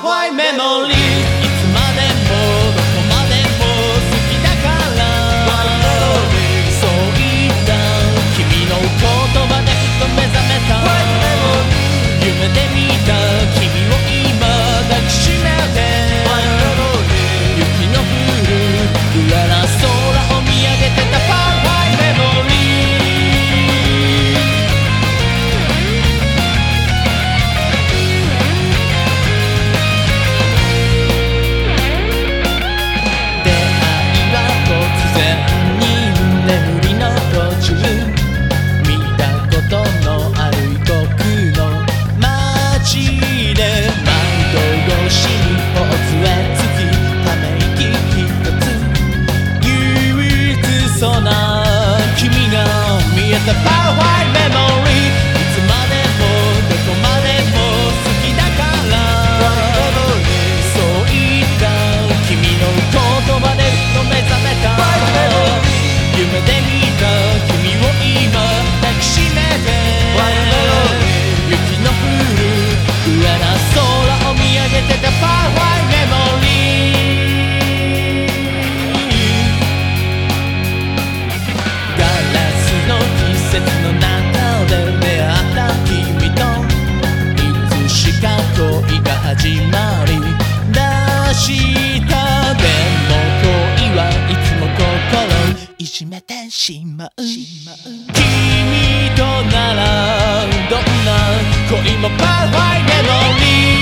white men. the power. いしめてしまう。君とならどんな恋もパーファイメロディー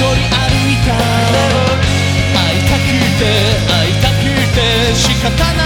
人歩いた。会いたくて会いたくて仕方ない。